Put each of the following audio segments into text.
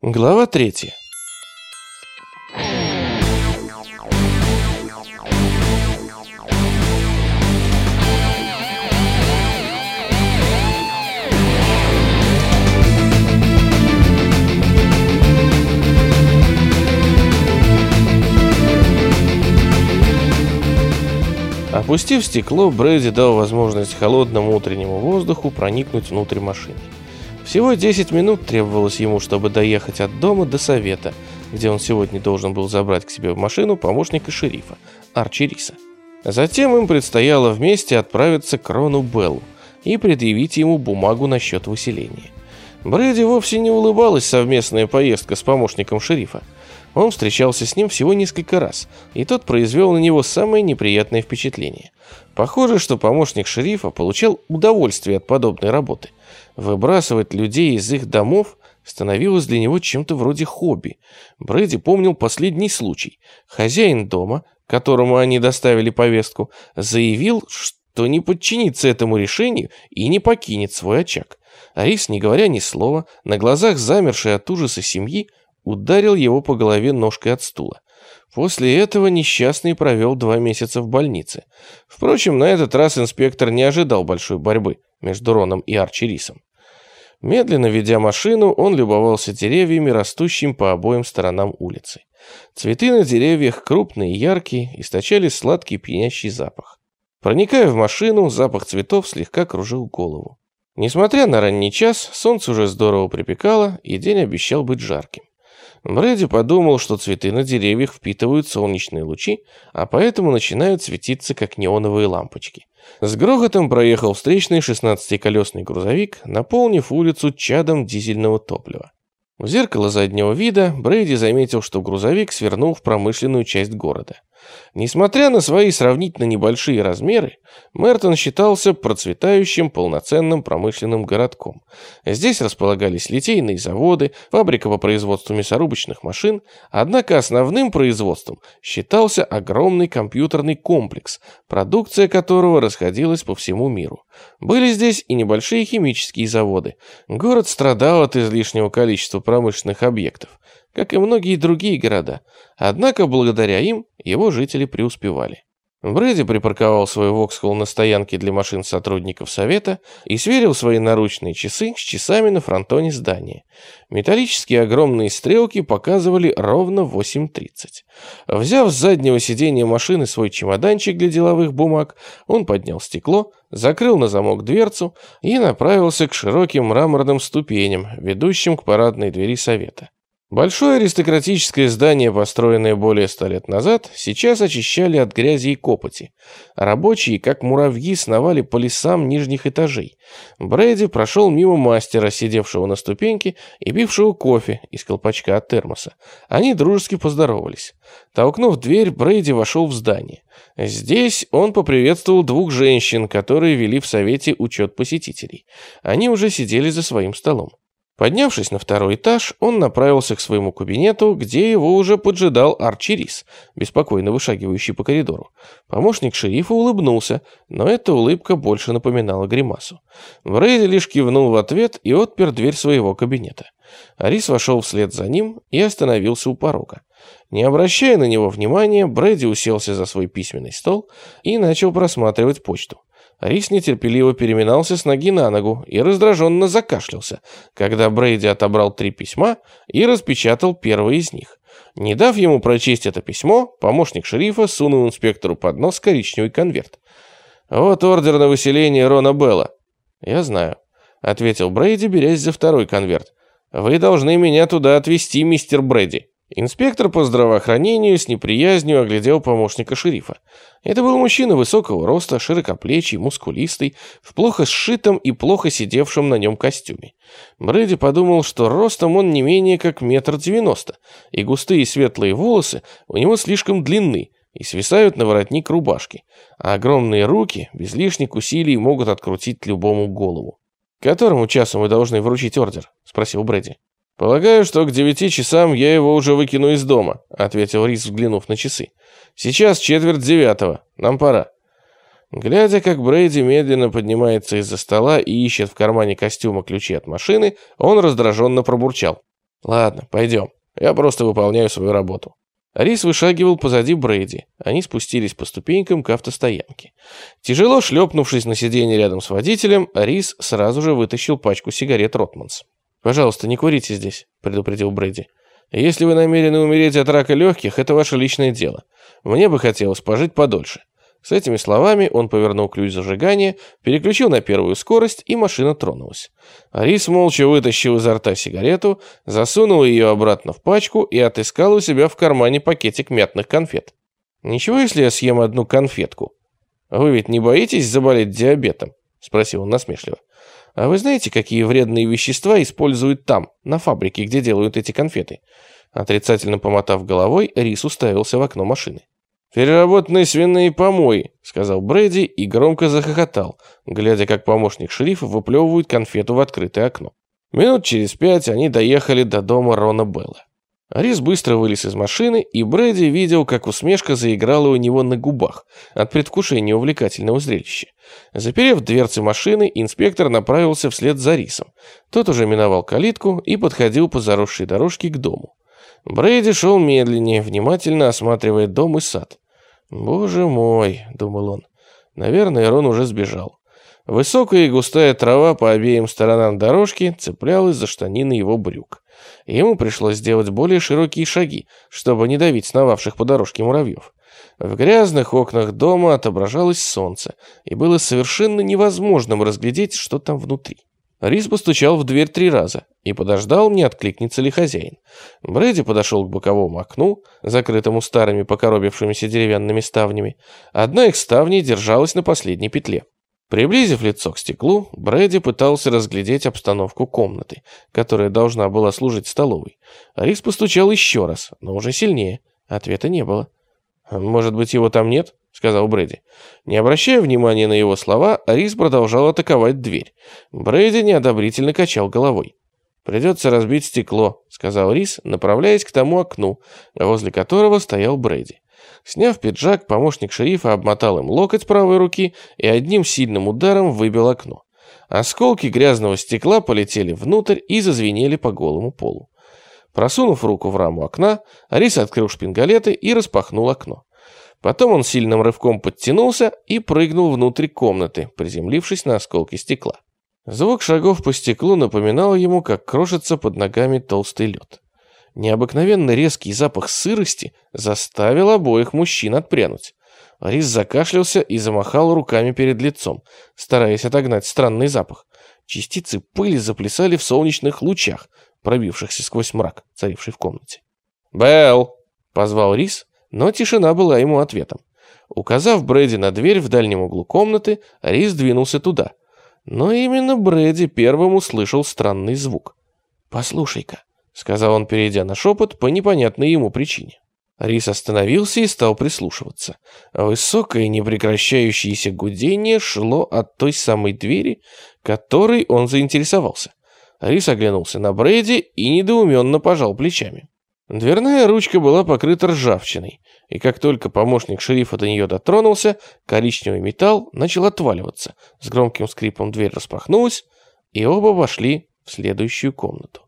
Глава третья. Опустив стекло, Брэди дал возможность холодному утреннему воздуху проникнуть внутрь машины. Всего 10 минут требовалось ему, чтобы доехать от дома до совета, где он сегодня должен был забрать к себе в машину помощника шерифа, Арчи Риса. Затем им предстояло вместе отправиться к Рону Беллу и предъявить ему бумагу насчет выселения. Брэди вовсе не улыбалась совместная поездка с помощником шерифа. Он встречался с ним всего несколько раз, и тот произвел на него самое неприятное впечатление. Похоже, что помощник шерифа получал удовольствие от подобной работы. Выбрасывать людей из их домов становилось для него чем-то вроде хобби. Брэди помнил последний случай. Хозяин дома, которому они доставили повестку, заявил, что не подчинится этому решению и не покинет свой очаг. Арис, не говоря ни слова, на глазах замершей от ужаса семьи, ударил его по голове ножкой от стула. После этого несчастный провел два месяца в больнице. Впрочем, на этот раз инспектор не ожидал большой борьбы между Роном и Арчи Рисом. Медленно ведя машину, он любовался деревьями, растущими по обоим сторонам улицы. Цветы на деревьях, крупные и яркие, источали сладкий пьянящий запах. Проникая в машину, запах цветов слегка кружил голову. Несмотря на ранний час, солнце уже здорово припекало, и день обещал быть жарким. Брэди подумал, что цветы на деревьях впитывают солнечные лучи, а поэтому начинают светиться, как неоновые лампочки. С грохотом проехал встречный 16-колесный грузовик, наполнив улицу чадом дизельного топлива. В зеркало заднего вида Брейди заметил, что грузовик свернул в промышленную часть города. Несмотря на свои сравнительно небольшие размеры, Мертон считался процветающим полноценным промышленным городком. Здесь располагались литейные заводы, фабрика по производству мясорубочных машин, однако основным производством считался огромный компьютерный комплекс, продукция которого расходилась по всему миру. Были здесь и небольшие химические заводы. Город страдал от излишнего количества промышленных объектов как и многие другие города, однако благодаря им его жители преуспевали. Брэди припарковал свой Воксхолл на стоянке для машин сотрудников совета и сверил свои наручные часы с часами на фронтоне здания. Металлические огромные стрелки показывали ровно 8.30. Взяв с заднего сиденья машины свой чемоданчик для деловых бумаг, он поднял стекло, закрыл на замок дверцу и направился к широким мраморным ступеням, ведущим к парадной двери совета. Большое аристократическое здание, построенное более ста лет назад, сейчас очищали от грязи и копоти. Рабочие, как муравьи, сновали по лесам нижних этажей. Брэди прошел мимо мастера, сидевшего на ступеньке и пившего кофе из колпачка от термоса. Они дружески поздоровались. Толкнув дверь, Брэди вошел в здание. Здесь он поприветствовал двух женщин, которые вели в совете учет посетителей. Они уже сидели за своим столом. Поднявшись на второй этаж, он направился к своему кабинету, где его уже поджидал Арчи Рис, беспокойно вышагивающий по коридору. Помощник шерифа улыбнулся, но эта улыбка больше напоминала гримасу. Брейди лишь кивнул в ответ и отпер дверь своего кабинета. Арис вошел вслед за ним и остановился у порога. Не обращая на него внимания, Брэди уселся за свой письменный стол и начал просматривать почту. Рис нетерпеливо переминался с ноги на ногу и раздраженно закашлялся, когда Брейди отобрал три письма и распечатал первое из них. Не дав ему прочесть это письмо, помощник шерифа сунул инспектору под нос коричневый конверт. «Вот ордер на выселение Рона Белла». «Я знаю», — ответил Брейди, берясь за второй конверт. «Вы должны меня туда отвезти, мистер Брэди». Инспектор по здравоохранению с неприязнью оглядел помощника шерифа. Это был мужчина высокого роста, широкоплечий, мускулистый, в плохо сшитом и плохо сидевшем на нем костюме. Брэди подумал, что ростом он не менее как метр девяносто, и густые светлые волосы у него слишком длинны и свисают на воротник рубашки, а огромные руки без лишних усилий могут открутить любому голову. «К которому часу мы должны вручить ордер?» — спросил Брэди. «Полагаю, что к девяти часам я его уже выкину из дома», — ответил Рис, взглянув на часы. «Сейчас четверть девятого. Нам пора». Глядя, как Брейди медленно поднимается из-за стола и ищет в кармане костюма ключи от машины, он раздраженно пробурчал. Ладно, пойдем. Я просто выполняю свою работу. Рис вышагивал позади Брейди. Они спустились по ступенькам к автостоянке. Тяжело шлепнувшись на сиденье рядом с водителем, Рис сразу же вытащил пачку сигарет Ротманс. «Пожалуйста, не курите здесь», — предупредил Брейди. «Если вы намерены умереть от рака легких, это ваше личное дело. Мне бы хотелось пожить подольше. С этими словами он повернул ключ зажигания, переключил на первую скорость, и машина тронулась. Арис молча вытащил изо рта сигарету, засунул ее обратно в пачку и отыскал у себя в кармане пакетик мятных конфет. «Ничего, если я съем одну конфетку? Вы ведь не боитесь заболеть диабетом?» — спросил он насмешливо. «А вы знаете, какие вредные вещества используют там, на фабрике, где делают эти конфеты?» Отрицательно помотав головой, Рис уставился в окно машины. «Переработанные свиные помои», — сказал Брэди и громко захохотал, глядя, как помощник шерифа выплевывает конфету в открытое окно. Минут через пять они доехали до дома Рона Белла. Рис быстро вылез из машины, и Брэди видел, как усмешка заиграла у него на губах от предвкушения увлекательного зрелища. Заперев дверцы машины, инспектор направился вслед за Рисом. Тот уже миновал калитку и подходил по заросшей дорожке к дому. Брейди шел медленнее, внимательно осматривая дом и сад. «Боже мой», — думал он, — «наверное, Рон уже сбежал». Высокая и густая трава по обеим сторонам дорожки цеплялась за штанины его брюк. Ему пришлось сделать более широкие шаги, чтобы не давить сновавших по дорожке муравьев. В грязных окнах дома отображалось солнце, и было совершенно невозможным разглядеть, что там внутри. Рис постучал в дверь три раза и подождал, не откликнется ли хозяин. Брэди подошел к боковому окну, закрытому старыми покоробившимися деревянными ставнями. Одна их ставней держалась на последней петле. Приблизив лицо к стеклу, Брэди пытался разглядеть обстановку комнаты, которая должна была служить столовой. Рис постучал еще раз, но уже сильнее. Ответа не было. «Может быть, его там нет?» — сказал Брэди. Не обращая внимания на его слова, Рис продолжал атаковать дверь. Брэди неодобрительно качал головой. «Придется разбить стекло», — сказал Рис, направляясь к тому окну, возле которого стоял Брэди. Сняв пиджак, помощник шерифа обмотал им локоть правой руки и одним сильным ударом выбил окно. Осколки грязного стекла полетели внутрь и зазвенели по голому полу. Просунув руку в раму окна, Рис открыл шпингалеты и распахнул окно. Потом он сильным рывком подтянулся и прыгнул внутрь комнаты, приземлившись на осколки стекла. Звук шагов по стеклу напоминал ему, как крошится под ногами толстый лед. Необыкновенно резкий запах сырости заставил обоих мужчин отпрянуть. Рис закашлялся и замахал руками перед лицом, стараясь отогнать странный запах. Частицы пыли заплясали в солнечных лучах, пробившихся сквозь мрак, царивший в комнате. «Белл!» — позвал Рис, но тишина была ему ответом. Указав Брэди на дверь в дальнем углу комнаты, Рис двинулся туда. Но именно Брэди первым услышал странный звук. «Послушай-ка», — сказал он, перейдя на шепот по непонятной ему причине. Рис остановился и стал прислушиваться. Высокое непрекращающееся гудение шло от той самой двери, которой он заинтересовался. Рис оглянулся на Брэди и недоуменно пожал плечами. Дверная ручка была покрыта ржавчиной, и как только помощник шерифа до нее дотронулся, коричневый металл начал отваливаться. С громким скрипом дверь распахнулась, и оба вошли в следующую комнату.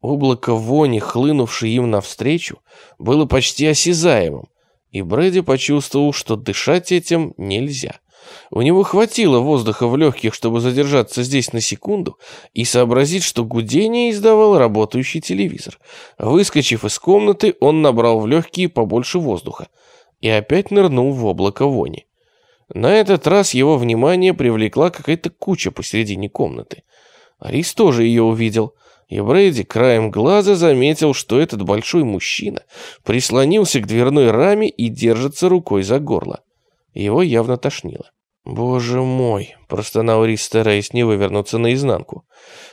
Облако вони, хлынувшее им навстречу, было почти осязаемым, и Брэди почувствовал, что дышать этим нельзя. У него хватило воздуха в легких, чтобы задержаться здесь на секунду и сообразить, что гудение издавал работающий телевизор. Выскочив из комнаты, он набрал в легкие побольше воздуха и опять нырнул в облако вони. На этот раз его внимание привлекла какая-то куча посередине комнаты. Арис тоже ее увидел, и Брейди краем глаза заметил, что этот большой мужчина прислонился к дверной раме и держится рукой за горло. Его явно тошнило. «Боже мой!» – простонал Рис, стараясь не вывернуться наизнанку.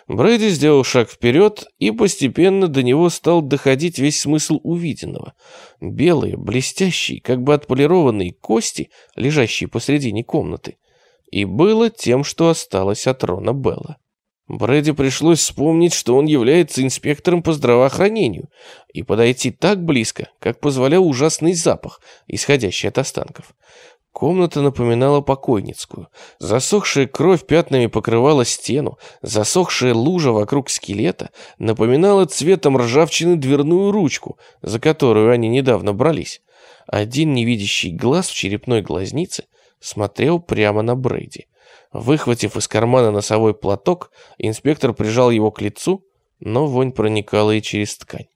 Брэди сделал шаг вперед, и постепенно до него стал доходить весь смысл увиденного. Белые, блестящие, как бы отполированные кости, лежащие посредине комнаты. И было тем, что осталось от Рона Белла. Брэди пришлось вспомнить, что он является инспектором по здравоохранению, и подойти так близко, как позволял ужасный запах, исходящий от останков. Комната напоминала покойницкую. Засохшая кровь пятнами покрывала стену, засохшая лужа вокруг скелета напоминала цветом ржавчины дверную ручку, за которую они недавно брались. Один невидящий глаз в черепной глазнице смотрел прямо на Брейди. Выхватив из кармана носовой платок, инспектор прижал его к лицу, но вонь проникала и через ткань.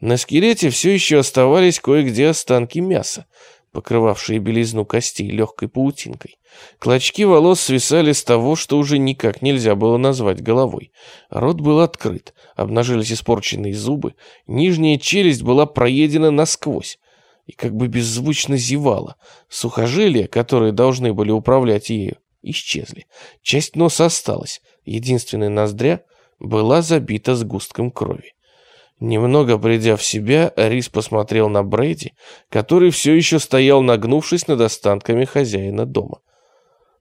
На скелете все еще оставались кое-где останки мяса, покрывавшие белизну костей легкой паутинкой. Клочки волос свисали с того, что уже никак нельзя было назвать головой. Рот был открыт, обнажились испорченные зубы, нижняя челюсть была проедена насквозь и как бы беззвучно зевала. Сухожилия, которые должны были управлять ею, исчезли. Часть носа осталась, единственная ноздря была забита сгустком крови. Немного придя в себя, Рис посмотрел на Брейди, который все еще стоял, нагнувшись над останками хозяина дома.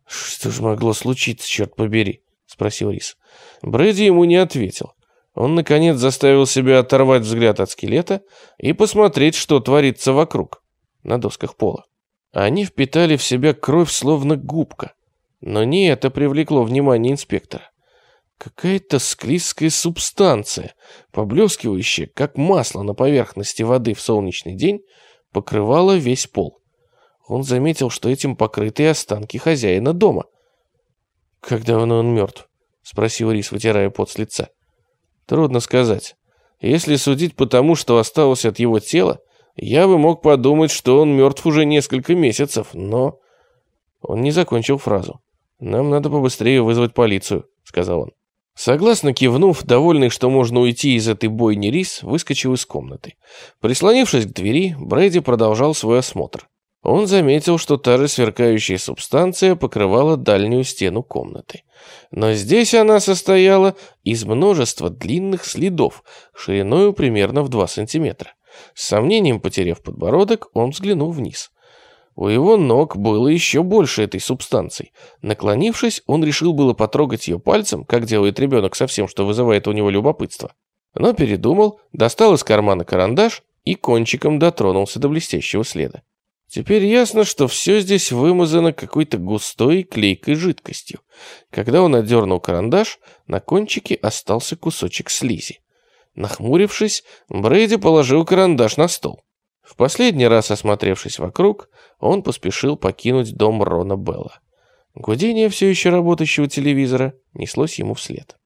«Что же могло случиться, черт побери?» — спросил Рис. Брейди ему не ответил. Он, наконец, заставил себя оторвать взгляд от скелета и посмотреть, что творится вокруг, на досках пола. Они впитали в себя кровь, словно губка. Но не это привлекло внимание инспектора. Какая-то склизкая субстанция, поблескивающая, как масло на поверхности воды в солнечный день, покрывала весь пол. Он заметил, что этим покрыты останки хозяина дома. «Как давно он мертв?» — спросил Рис, вытирая пот с лица. «Трудно сказать. Если судить по тому, что осталось от его тела, я бы мог подумать, что он мертв уже несколько месяцев, но...» Он не закончил фразу. «Нам надо побыстрее вызвать полицию», — сказал он. Согласно кивнув, довольный, что можно уйти из этой бойни рис, выскочил из комнаты. Прислонившись к двери, Брэди продолжал свой осмотр. Он заметил, что та же сверкающая субстанция покрывала дальнюю стену комнаты. Но здесь она состояла из множества длинных следов, шириною примерно в 2 сантиметра. С сомнением потеряв подбородок, он взглянул вниз. У его ног было еще больше этой субстанции. Наклонившись, он решил было потрогать ее пальцем, как делает ребенок со всем, что вызывает у него любопытство. Но передумал, достал из кармана карандаш и кончиком дотронулся до блестящего следа. Теперь ясно, что все здесь вымазано какой-то густой клейкой жидкостью. Когда он отдернул карандаш, на кончике остался кусочек слизи. Нахмурившись, Брейди положил карандаш на стол. В последний раз осмотревшись вокруг, он поспешил покинуть дом Рона Белла. Гудение все еще работающего телевизора неслось ему вслед.